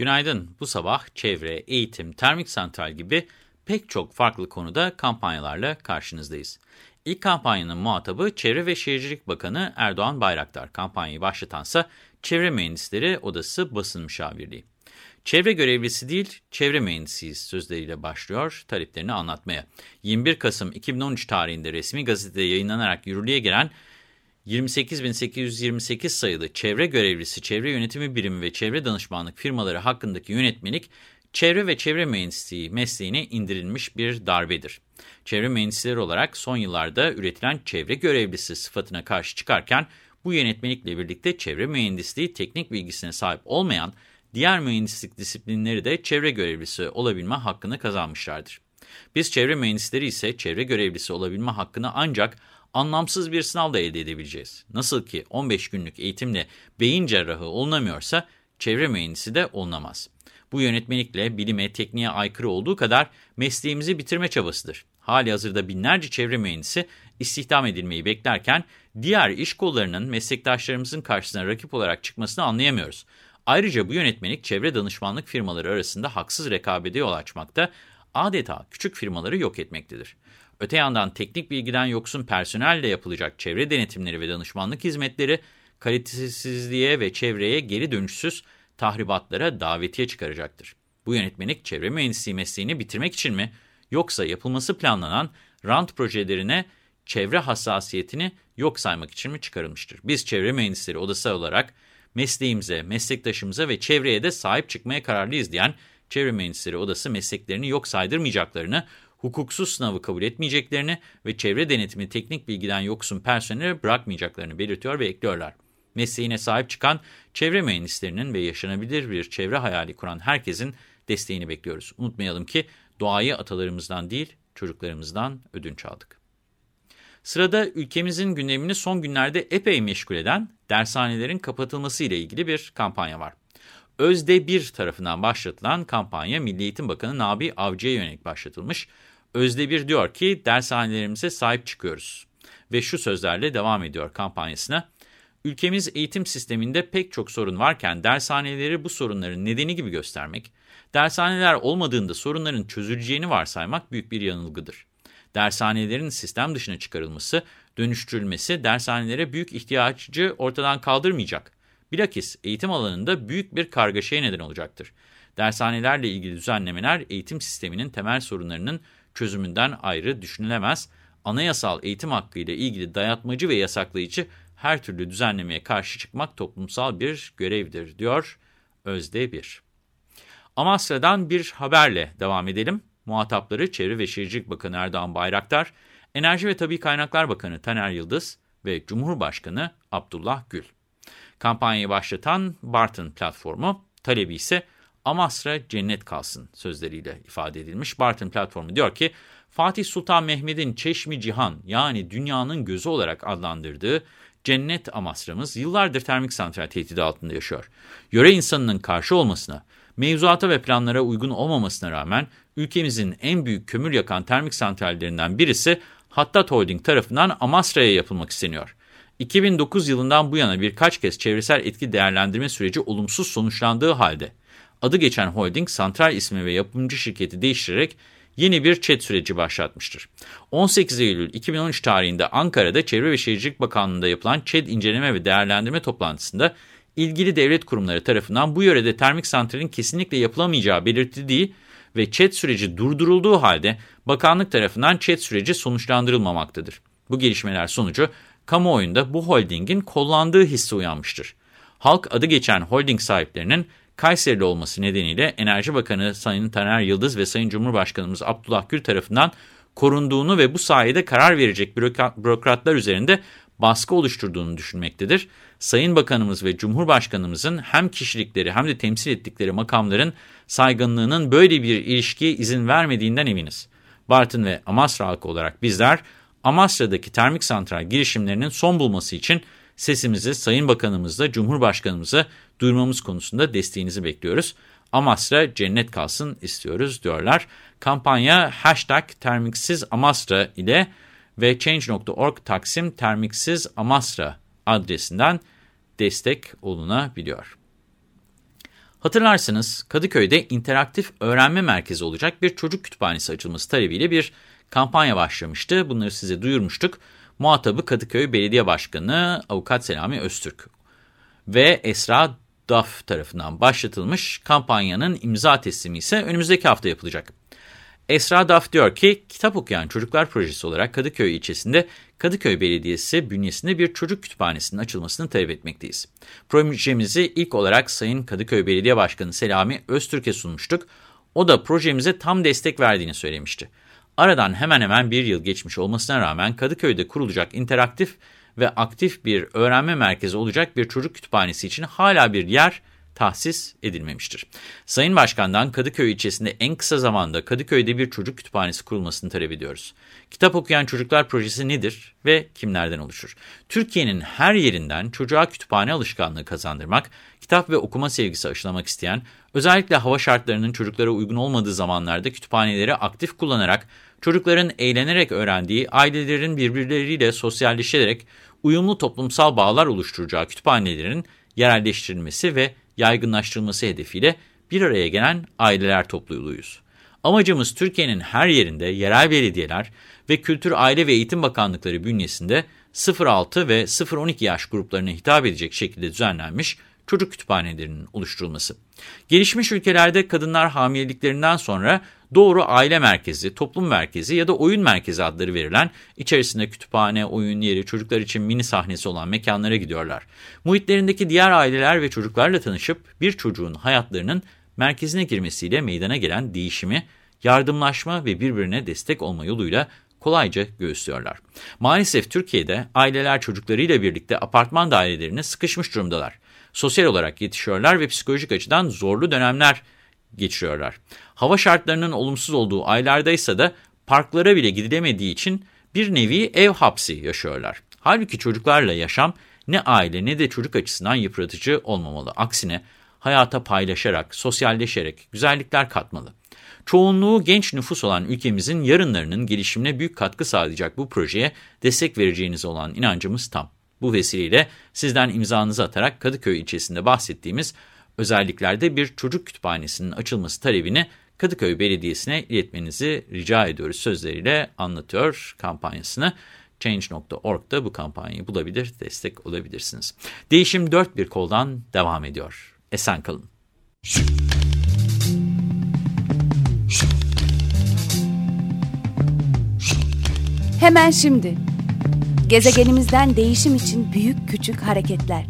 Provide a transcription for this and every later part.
Günaydın. Bu sabah çevre, eğitim, termik santral gibi pek çok farklı konuda kampanyalarla karşınızdayız. İlk kampanyanın muhatabı Çevre ve Şehircilik Bakanı Erdoğan Bayraktar. Kampanyayı başlatansa Çevre Mühendisleri Odası Basın Müşavirliği. Çevre görevlisi değil, çevre mühendisiyiz sözleriyle başlıyor taleplerini anlatmaya. 21 Kasım 2013 tarihinde resmi gazetede yayınlanarak yürürlüğe giren 28.828 sayılı çevre görevlisi, çevre yönetimi birimi ve çevre danışmanlık firmaları hakkındaki yönetmelik, çevre ve çevre mühendisliği mesleğine indirilmiş bir darbedir. Çevre mühendisleri olarak son yıllarda üretilen çevre görevlisi sıfatına karşı çıkarken, bu yönetmelikle birlikte çevre mühendisliği teknik bilgisine sahip olmayan diğer mühendislik disiplinleri de çevre görevlisi olabilme hakkını kazanmışlardır. Biz çevre mühendisleri ise çevre görevlisi olabilme hakkını ancak anlamsız bir sınavda elde edebileceğiz. Nasıl ki 15 günlük eğitimle beyin cerrahı olunamıyorsa çevre mühendisi de olunamaz. Bu yönetmelikle bilime, tekniğe aykırı olduğu kadar mesleğimizi bitirme çabasıdır. Hali hazırda binlerce çevre mühendisi istihdam edilmeyi beklerken diğer iş kollarının meslektaşlarımızın karşısına rakip olarak çıkmasını anlayamıyoruz. Ayrıca bu yönetmelik çevre danışmanlık firmaları arasında haksız rekabete yol açmakta, adeta küçük firmaları yok etmektedir. Öte yandan teknik bilgiden yoksun personelle yapılacak çevre denetimleri ve danışmanlık hizmetleri kalitesizliğe ve çevreye geri dönüşsüz tahribatlara davetiye çıkaracaktır. Bu yönetmelik çevre mühendisliği mesleğini bitirmek için mi yoksa yapılması planlanan rant projelerine çevre hassasiyetini yok saymak için mi çıkarılmıştır? Biz çevre mühendisleri odası olarak mesleğimize, meslektaşımıza ve çevreye de sahip çıkmaya kararlıyız diyen Çevre Mühendisleri Odası mesleklerini yok saydırmayacaklarını, hukuksuz sınavı kabul etmeyeceklerini ve çevre denetimi teknik bilgiden yoksun personeli bırakmayacaklarını belirtiyor ve ekliyorlar. Mesleğine sahip çıkan çevre mühendislerinin ve yaşanabilir bir çevre hayali kuran herkesin desteğini bekliyoruz. Unutmayalım ki doğayı atalarımızdan değil çocuklarımızdan ödünç aldık. Sırada ülkemizin gündemini son günlerde epey meşgul eden dershanelerin kapatılması ile ilgili bir kampanya var. Özde 1 tarafından başlatılan kampanya Milli Eğitim Bakanı Nabi Avcı'ya yönelik başlatılmış. Özde 1 diyor ki dershanelerimize sahip çıkıyoruz ve şu sözlerle devam ediyor kampanyasına. Ülkemiz eğitim sisteminde pek çok sorun varken dershaneleri bu sorunların nedeni gibi göstermek, dershaneler olmadığında sorunların çözüleceğini varsaymak büyük bir yanılgıdır. Dershanelerin sistem dışına çıkarılması, dönüştürülmesi dershanelere büyük ihtiyacı ortadan kaldırmayacak. Bilakis eğitim alanında büyük bir kargaşaya neden olacaktır. Dershanelerle ilgili düzenlemeler eğitim sisteminin temel sorunlarının çözümünden ayrı düşünülemez. Anayasal eğitim hakkı ile ilgili dayatmacı ve yasaklayıcı her türlü düzenlemeye karşı çıkmak toplumsal bir görevdir, diyor Özde 1. Amasra'dan bir haberle devam edelim. Muhatapları Çevre ve Şehircilik Bakanı Erdoğan Bayraktar, Enerji ve Tabi Kaynaklar Bakanı Taner Yıldız ve Cumhurbaşkanı Abdullah Gül. Kampanyayı başlatan Bartın platformu, talebi ise Amasra cennet kalsın sözleriyle ifade edilmiş. Bartın platformu diyor ki, Fatih Sultan Mehmet'in Çeşmi Cihan yani dünyanın gözü olarak adlandırdığı cennet Amasra'mız yıllardır termik santral tehdidi altında yaşıyor. Yöre insanının karşı olmasına, mevzuata ve planlara uygun olmamasına rağmen ülkemizin en büyük kömür yakan termik santrallerinden birisi Hattat Holding tarafından Amasra'ya yapılmak isteniyor. 2009 yılından bu yana birkaç kez çevresel etki değerlendirme süreci olumsuz sonuçlandığı halde adı geçen holding santral ismi ve yapımcı şirketi değiştirerek yeni bir ÇED süreci başlatmıştır. 18 Eylül 2013 tarihinde Ankara'da Çevre ve Şehircilik Bakanlığı'nda yapılan ÇED inceleme ve değerlendirme toplantısında ilgili devlet kurumları tarafından bu yörede termik santralin kesinlikle yapılamayacağı belirtildiği ve ÇED süreci durdurulduğu halde bakanlık tarafından ÇED süreci sonuçlandırılmamaktadır. Bu gelişmeler sonucu kamuoyunda bu holdingin kullandığı hissi uyanmıştır. Halk adı geçen holding sahiplerinin Kayserili olması nedeniyle Enerji Bakanı Sayın Taner Yıldız ve Sayın Cumhurbaşkanımız Abdullah Gül tarafından korunduğunu ve bu sayede karar verecek bürokratlar üzerinde baskı oluşturduğunu düşünmektedir. Sayın Bakanımız ve Cumhurbaşkanımızın hem kişilikleri hem de temsil ettikleri makamların saygınlığının böyle bir ilişkiye izin vermediğinden eminiz. Bartın ve Amasra halkı olarak bizler Amasra'daki termik santral girişimlerinin son bulması için sesimizi Sayın Bakanımızla Cumhurbaşkanımıza duyurmamız konusunda desteğinizi bekliyoruz. Amasra cennet kalsın istiyoruz diyorlar. Kampanya hashtag termiksiz Amasra ile ve Change.org Taksim Termiksiz Amasra adresinden destek olunabiliyor. Hatırlarsınız Kadıköy'de interaktif öğrenme merkezi olacak bir çocuk kütüphanesi açılması talebiyle bir kampanya başlamıştı. Bunları size duyurmuştuk. Muhatabı Kadıköy Belediye Başkanı Avukat Selami Öztürk ve Esra Daf tarafından başlatılmış kampanyanın imza teslimi ise önümüzdeki hafta yapılacak. Esra Daf diyor ki, kitap okuyan çocuklar projesi olarak Kadıköy ilçesinde Kadıköy Belediyesi bünyesinde bir çocuk kütüphanesinin açılmasını talep etmekteyiz. Projemizi ilk olarak Sayın Kadıköy Belediye Başkanı Selami Öztürk'e sunmuştuk. O da projemize tam destek verdiğini söylemişti. Aradan hemen hemen bir yıl geçmiş olmasına rağmen Kadıköy'de kurulacak interaktif ve aktif bir öğrenme merkezi olacak bir çocuk kütüphanesi için hala bir yer tahsis edilmemiştir. Sayın Başkan'dan Kadıköy ilçesinde en kısa zamanda Kadıköy'de bir çocuk kütüphanesi kurulmasını talep ediyoruz. Kitap okuyan çocuklar projesi nedir ve kimlerden oluşur? Türkiye'nin her yerinden çocuğa kütüphane alışkanlığı kazandırmak, kitap ve okuma sevgisi aşılamak isteyen, özellikle hava şartlarının çocuklara uygun olmadığı zamanlarda kütüphaneleri aktif kullanarak, çocukların eğlenerek öğrendiği, ailelerin birbirleriyle sosyalleşerek uyumlu toplumsal bağlar oluşturacağı kütüphanelerin yerelleştirilmesi ve yaygınlaştırılması hedefiyle bir araya gelen aileler topluluğuyuz. Amacımız Türkiye'nin her yerinde yerel belediyeler ve Kültür, Aile ve Eğitim Bakanlıkları bünyesinde 0-6 ve 0-12 yaş gruplarına hitap edecek şekilde düzenlenmiş çocuk kütüphanelerinin oluşturulması. Gelişmiş ülkelerde kadınlar hamileliklerinden sonra doğru aile merkezi, toplum merkezi ya da oyun merkezi adları verilen içerisinde kütüphane, oyun yeri, çocuklar için mini sahnesi olan mekanlara gidiyorlar. Muhitlerindeki diğer aileler ve çocuklarla tanışıp bir çocuğun hayatlarının merkezine girmesiyle meydana gelen değişimi, yardımlaşma ve birbirine destek olma yoluyla kolayca göğüslüyorlar. Maalesef Türkiye'de aileler çocuklarıyla birlikte apartman dairelerine sıkışmış durumdalar. Sosyal olarak yetişiyorlar ve psikolojik açıdan zorlu dönemler geçiriyorlar. Hava şartlarının olumsuz olduğu aylarda ise de parklara bile gidilemediği için bir nevi ev hapsi yaşıyorlar. Halbuki çocuklarla yaşam ne aile ne de çocuk açısından yıpratıcı olmamalı. Aksine hayata paylaşarak, sosyalleşerek güzellikler katmalı. Çoğunluğu genç nüfus olan ülkemizin yarınlarının gelişimine büyük katkı sağlayacak bu projeye destek vereceğiniz olan inancımız tam. Bu vesileyle sizden imzanızı atarak Kadıköy ilçesinde bahsettiğimiz özelliklerde bir çocuk kütüphanesinin açılması talebini Kadıköy Belediyesi'ne iletmenizi rica ediyoruz sözleriyle anlatıyor kampanyasını. Change.org'da bu kampanyayı bulabilir, destek olabilirsiniz. Değişim dört bir koldan devam ediyor. Esen kalın. Hemen şimdi. Gezegenimizden değişim için büyük küçük hareketler.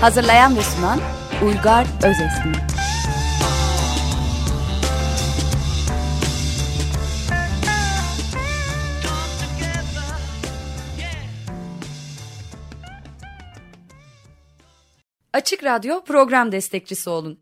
Hazırlayan ve sunan Uygar Özesmi. Açık Radyo program destekçisi olun.